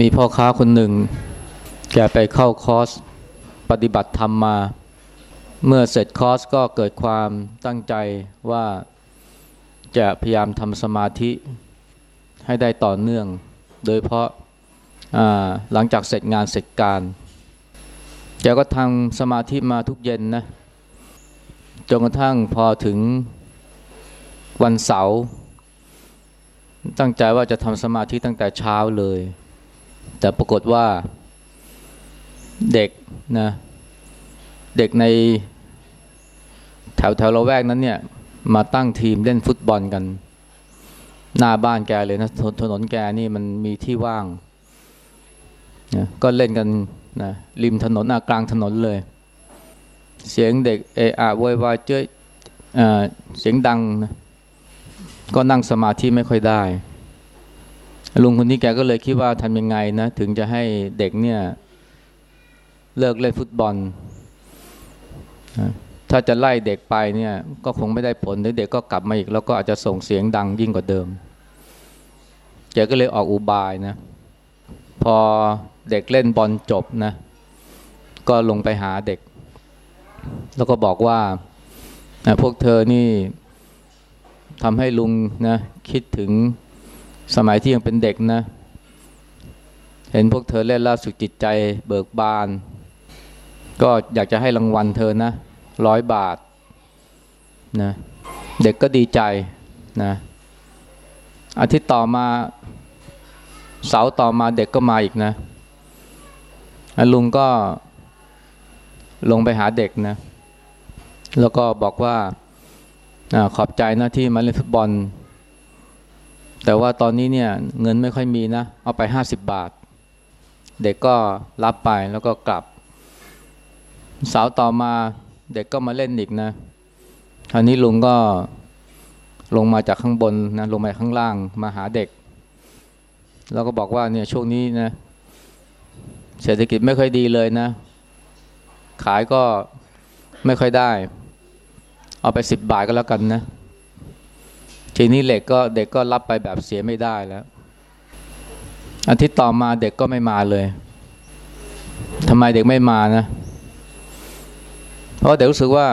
มีพ่อค้าคนหนึ่ง แกไปเข้าคอร์สปฏิบัติธรรมมา เมื่อเสร็จคอร์สก็เกิดความตั้งใจว่าจะพยายามทำสมาธิให้ได้ต่อเนื่อง โดยเพราะหลังจากเสร็จงานเสร็จการ แกก็ทำสมาธิมาทุกเย็นนะจนกระทั่งพอถึงวันเสาร์ตั้งใจว่าจะทำสมาธิตั้งแต่เช้าเลย แต่ปรากฏว่าเด็กนะเด็กในแถวแถวเราแวกนั้นเนี่ย มาตั้งทีมเล่นฟุตบอลกัน หน้าบ้านแกเลยนะถนนแกนี่มันมีที่ว่างนะก็เล่นกันนะริมถนนกลางถนนเลย เสียงเด็กเอะอะโวยวายเจ้ยเสียงดังนะก็นั่งสมาธิไม่ค่อยได้ ลุงคนนี้แกก็เลยคิดว่าทำยังไงนะ ถึงจะให้เด็กเนี่ย เลิกเล่นฟุตบอล ถ้าจะไล่เด็กไปเนี่ย ก็คงไม่ได้ผลเด็กก็กลับมาอีก แล้วก็อาจจะส่งเสียงดังยิ่งกว่าเดิมแกก็เลยออกอุบายนะ พอเด็กเล่นบอลจบนะ ก็ลงไปหาเด็ก แล้วก็บอกว่าพวกเธอนี่ทำให้ลุงนะคิดถึง สมัยที่ยังเป็นเด็กนะ เห็นพวกเธอเล่นล่าสุดจิตใจเบิกบาน ก็อยากจะให้รางวัลเธอนะร้อยบาทนะเด็กก็ดีใจนะอาทิตย์ต่อมาเสาร์ต่อมาเด็กก็มาอีกนะลุงก็ลงไปหาเด็กนะ แล้วก็บอกว่าขอบใจนะที่มาเล่นฟุตบอล แต่ว่าตอนนี้เนี่ยเงินไม่ค่อยมีนะ เอาไปห้าสิบบาท เด็กก็รับไปแล้วก็กลับ สาวต่อมาเด็กก็มาเล่นอีกนะคราวนี้ลุงก็ลงมาจากข้างบนนะลงมาข้างล่างมาหาเด็ก แล้วก็บอกว่าเนี่ยช่วงนี้นะ เศรษฐกิจไม่ค่อยดีเลยนะ ขายก็ไม่ค่อยได้ เอาไปสิบบาทก็แล้วกันนะ ทีนี้เหล็กก็เด็กก็รับไปแบบเสียไม่ได้แล้ว อาทิตย์ต่อมาเด็กก็ไม่มาเลยทำไมเด็กไม่มานะ เพราะเด็กรู้สึกว่า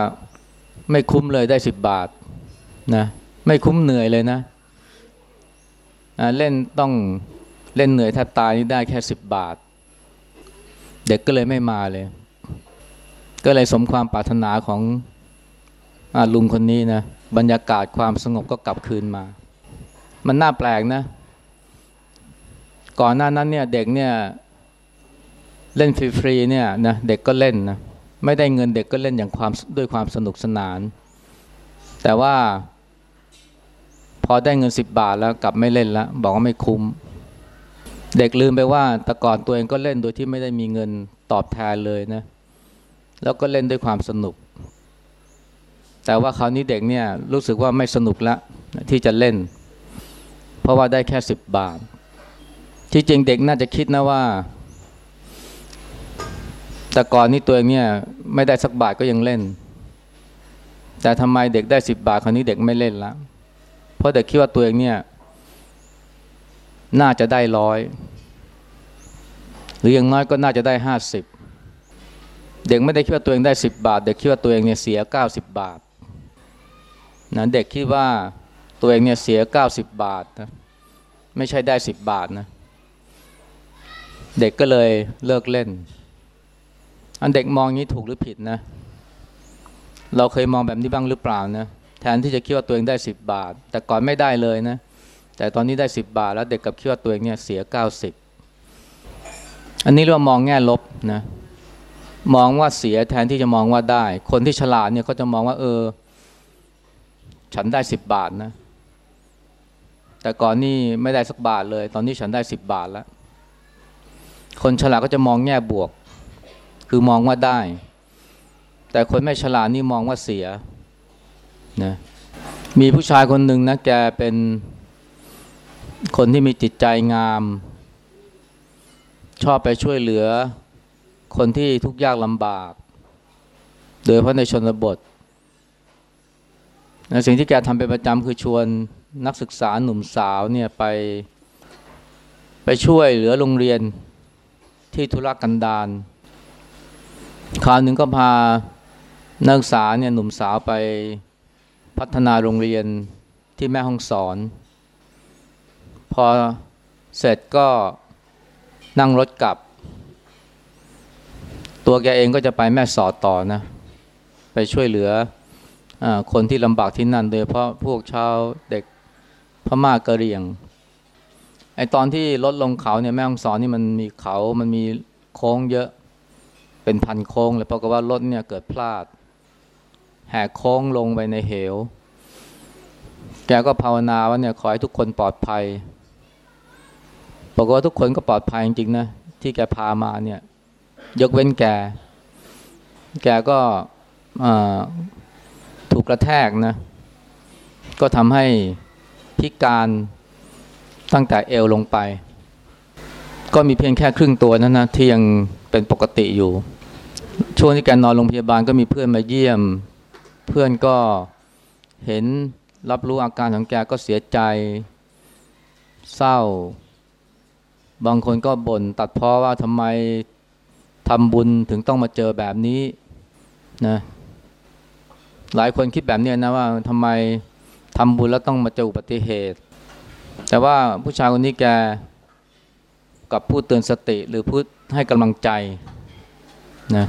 ไม่คุ้มเลยได้สิบบาทนะไม่คุ้มเหนื่อยเลยนะเล่นต้องเล่นเหนื่อยแทบตายนี่ได้แค่สิบบาท เด็กก็เลยไม่มาเลย ก็เลยสมความปรารถนาของลุงคนนี้นะ บรรยากาศความสงบก็กลับคืนมา มันน่าแปลกนะ ก่อนหน้านั้นเนี่ยเด็กเนี่ยเล่นฟรีๆเนี่ยนะเด็กก็เล่นนะไม่ได้เงินเด็กก็เล่นอย่างความด้วยความสนุกสนาน แต่ว่า พอได้เงินสิบบาทแล้วกลับไม่เล่นแล้วบอกว่าไม่คุ้ม เด็กลืมไปว่าแต่ก่อนตัวเองก็เล่นโดยที่ไม่ได้มีเงินตอบแทนเลยนะ แล้วก็เล่นด้วยความสนุก แต่ว่าคราวนี้เด็กเนี่ยรู้สึกว่าไม่สนุกละที่จะเล่น เพราะว่าได้แค่สิบบาท ที่จริงเด็กน่าจะคิดนะว่า แต่ก่อนนี้ตัวเองเนี่ยไม่ได้สักบาทก็ยังเล่น แต่ทำไมเด็กได้สิบบาทคราวนี้เด็กไม่เล่นละเพราะเด็กคิดว่าตัวเองเนี่ย น่าจะได้ร้อยหรืออย่างน้อยก็น่าจะได้ห้าสิบเด็กไม่ได้คิดว่าตัวเองได้สิบบาท เด็กคิดว่าตัวเองเนี่ยเสียเก้าสิบบาท นะเด็กคิดว่าตัวเองเนี่ยเสียเก้าสิบบาทนะไม่ใช่ได้สิบบาทนะ เด็กก็เลยเลิกเล่น อันเด็กมองงี้ถูกหรือผิดนะ เราเคยมองแบบนี้บ้างหรือเปล่านะแทนที่จะคิดว่าตัวเองได้สิบบาท แต่ก่อนไม่ได้เลยนะ แต่ตอนนี้ได้สิบบาท แล้วเด็กกับคิดว่าตัวเองเนี่ยเสียเก้าสิบอันนี้เรียกว่ามองแง่ลบนะมองว่าเสียแทนที่จะมองว่าได้ คนที่ฉลาดเนี่ยก็จะมองว่าเออ ฉันได้สิบบาทนะ แต่ก่อนนี่ไม่ได้สักบาทเลย ตอนนี้ฉันได้สิบบาทแล้ว คนฉลาดก็จะมองแง่บวก คือมองว่าได้ แต่คนไม่ฉลาดนี่มองว่าเสียนะมีผู้ชายคนหนึ่งนะแกเป็นคนที่มีจิตใจงาม ชอบไปช่วยเหลือ คนที่ทุกข์ยากลำบาก โดยเพราะในชนบท นะสิ่งที่แกทำเป็นประจำคือชวนนักศึกษาหนุ่มสาวเนี่ยไปไปช่วยเหลือโรงเรียนที่ธุรกันดารคราวหนึ่งก็พานักศึกษาเนี่ยหนุ่มสาวไปพัฒนาโรงเรียนที่แม่ห้องสอน พอเสร็จก็นั่งรถกลับ ตัวแกเองก็จะไปแม่สอดต่อนะ ไปช่วยเหลือ คนที่ลำบากที่นั่นโดยเพราะพวกชาวเด็กพม่ากะเหรี่ยงไอตอนที่รถลงเขาเนี่ยแม่ห้องสอนนี่มันมีเขามันมีโค้งเยอะเป็นพันโค้งเลยเพราะว่ารถเนี่ยเกิดพลาด แหกโค้งลงไปในเหว แกก็ภาวนาว่าเนี่ยขอให้ทุกคนปลอดภัยบอกว่าทุกคนก็ปลอดภัยจริงๆนะที่แกพามาเนี่ย ยกเว้นแก แกก็ ถูกกระแทกนะก็ทำให้พิการตั้งแต่เอวลงไป ก็มีเพียงแค่ครึ่งตัวนั้นนะที่ยังเป็นปกติอยู่ ช่วงที่แกนอนโรงพยาบาลก็มีเพื่อนมาเยี่ยม เพื่อนก็เห็นรับรู้อาการของแกก็เสียใจ เศร้า บางคนก็บ่นตัดพ้อว่าทำไมทำบุญถึงต้องมาเจอแบบนี้นะ หลายคนคิดแบบนี้นะว่าทำไมทำบุญแล้วต้องมาเจออุบัติเหตุ แต่ว่าผู้ชายคนนี้แกกับพูดเตือนสติหรือพูดให้กำลังใจนะ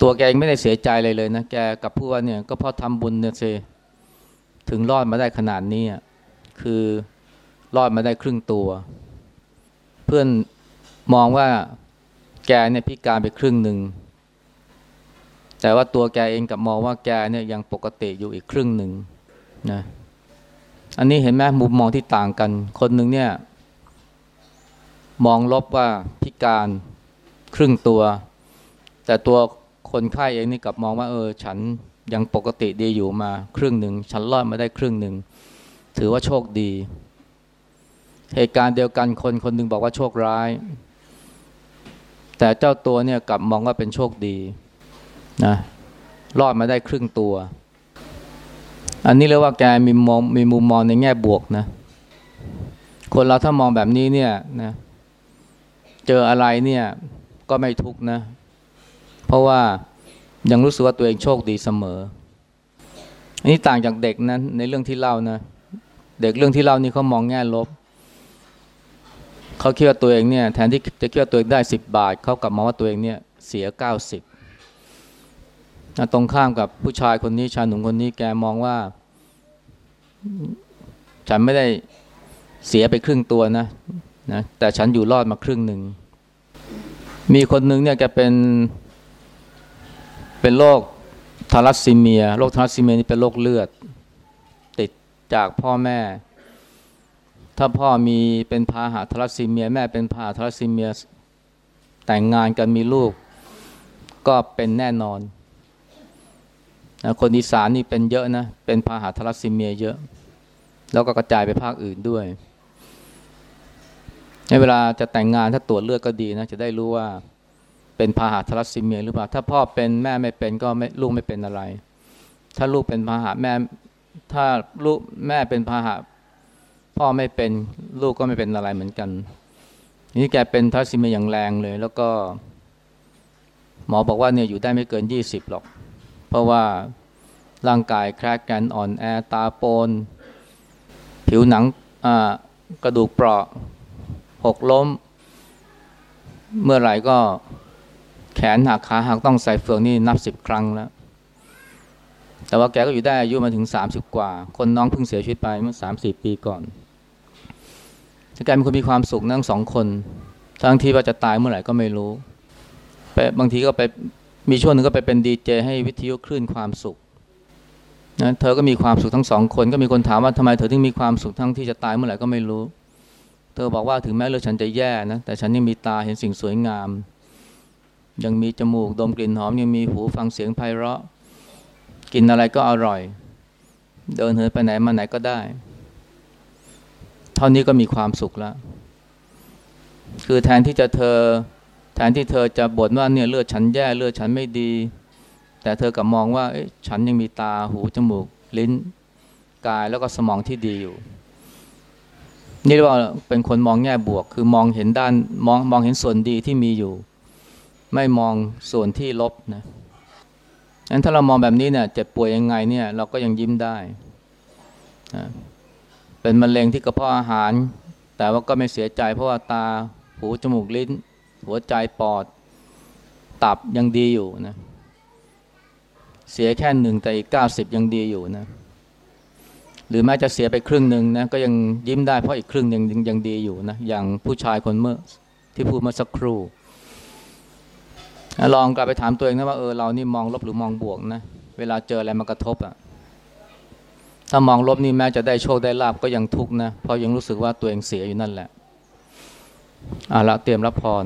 ตัวแกเองไม่ได้เสียใจเลยเลยนะแกกับพูดว่าเนี่ยก็เพราะทำบุญเนี่ยสิถึงรอดมาได้ขนาดนี้คือรอดมาได้ครึ่งตัว เพื่อนมองว่าแกเนี่ยพิการไปครึ่งหนึ่ง แต่ว่าตัวแกเองกับมองว่าแกเนี่ยยังปกติอยู่อีกครึ่งหนึ่งนะอันนี้เห็นไหมมุมมองที่ต่างกัน คนหนึ่งเนี่ย มองลบว่าพิการครึ่งตัว แต่ตัวคนไข้เองนี่กลับมองว่า เออ ฉันยังปกติดีอยู่มาครึ่งหนึ่งฉันรอดมาได้ครึ่งหนึ่งถือว่าโชคดี เหตุการณ์เดียวกันคนคนหนึ่งบอกว่าโชคร้าย แต่เจ้าตัวเนี่ยกลับมองว่าเป็นโชคดี นะรอดมาได้ครึ่งตัว อันนี้เรียกว่าแกมีมองมีมุมมองในแง่บวกนะ คนเราถ้ามองแบบนี้เนี่ยนะเจออะไรเนี่ยก็ไม่ทุกนะ เพราะว่ายังรู้สึกว่าตัวเองโชคดีเสมอ อันนี้ต่างจากเด็กนะในเรื่องที่เล่านะ เด็กเรื่องที่เล่านี่เขามองแง่ลบเขาคิดว่าตัวเองเนี่ยแทนที่จะคิดว่าตัวเองได้สิบบาทเขากลับมองว่าตัวเองเนี่ยเสียเก้าสิบ ตรงข้ามกับผู้ชายคนนี้ชายหนุ่มคนนี้แกมองว่า ฉันไม่ได้เสียไปครึ่งตัวนะนะแต่ฉันอยู่รอดมาครึ่งหนึ่ง มีคนหนึ่งเนี่ยแกเป็นเป็นโรคทารัสซีเมียโรคทารัสซีเมียนี่เป็นโรคเลือด ติดจากพ่อแม่ ถ้าพ่อมีเป็นพาหะทรัสซีเมีย แม่เป็นพาหะทรัสซีเมีย แต่งงานกันมีลูก ก็เป็นแน่นอน นะคนอีสานนี่เป็นเยอะนะ เป็นพาหะทรัสซีเมียเยอะ แล้วก็กระจายไปภาคอื่นด้วยในเวลาจะแต่งงานถ้าตรวจเลือดก็ดีนะ จะได้รู้ว่าเป็นพาหะทรัสซีเมียหรือเปล่า ถ้าพ่อเป็นแม่ไม่เป็นก็ไม่ลูกไม่เป็นอะไร ถ้าลูกเป็นพาหะแม่ ถ้าลูกแม่เป็นพาหะพ่อไม่เป็นลูกก็ไม่เป็นอะไรเหมือนกัน นี่แกเป็นทรัสซิเมียอย่างแรงเลย แล้วก็ หมอบอกว่าเนี่ยอยู่ได้ไม่เกินยี่สิบหรอก เพราะว่าร่างกายแครกกันอ่อนแอตาโปน ผิวหนังกระดูกเปราะหกล้ม เมื่อไหร่ก็แขนหักขาหักต้องใส่เฟืองนี่นับสิบครั้งแล้ว แต่ว่าแกก็อยู่ได้อายุมาถึงสามสิบกว่า คนน้องเพิ่งเสียชีวิตไปเมื่อสามสี่ปีก่อนแกเป็นคนมีความสุขนั่งสองคน ทั้งที่ว่าจะตายเมื่อไหร่ก็ไม่รู้ไปบางทีก็ไป มีช่วงหนึ่งก็ไปเป็นดีเจให้วิทยุคลื่นความสุขนะเธอก็มีความสุขทั้งสองคนก็มีคนถามว่าทำไมเธอถึงมีความสุขทั้งที่จะตายเมื่อไหร่ก็ไม่รู้ เธอบอกว่าถึงแม้เลือฉันจะแย่นะแต่ฉันยังมีตาเห็นสิ่งสวยงาม ยังมีจมูกดมกลิ่นหอมยังมีหูฟังเสียงไพเราะ กินอะไรก็อร่อย เดินเหินไปไหนมาไหนก็ได้ เท่านี้ก็มีความสุขแล้ว คือแทนที่จะเธอ ทนที่เธอจะบ่นว่าเนี่ยเลือดฉันแย่เลือดฉันไม่ดี แต่เธอกลับมองว่าฉันยังมีตาหูจมูก ลิ้นกายแล้วก็สมองที่ดีอยู่ นี่เรียกว่าเป็นคนมองแง่บวก คือมองเห็นด้านมองมองเห็นส่วนดีที่มีอยู่ ไม่มองส่วนที่ลบนะงั้นถ้าเรามองแบบนี้เนี่ยเจ็บป่วยยังไงเนี่ย เราก็ยังยิ้มได้นะเป็นมะเร็งที่กระเพาะอาหาร แต่ว่าก็ไม่เสียใจเพราะว่าตาหูจมูกลิ้น หัวใจปอด ตับยังดีอยู่นะ เสียแค่หนึ่งแต่อีกเก้าสิบยังดีอยู่นะ หรือแม้จะเสียไปครึ่งหนึ่งนะก็ยังยิ้มได้เพราะอีกครึ่งหนึ่งยังยังดีอยู่นะ อย่างผู้ชายคนเมื่อที่พูดเมื่อสักครู่ลองกลับไปถามตัวเองนะว่าเออเรานี่มองลบหรือมองบวกนะ เวลาเจออะไรมากระทบอะ่ะถ้ามองลบนี่แม้จะได้โชคได้ลาบก็ยังทุกข์นะเพราะยังรู้สึกว่าตัวเองเสียอยู่นั่นแหละ อะละเตรียมรับพร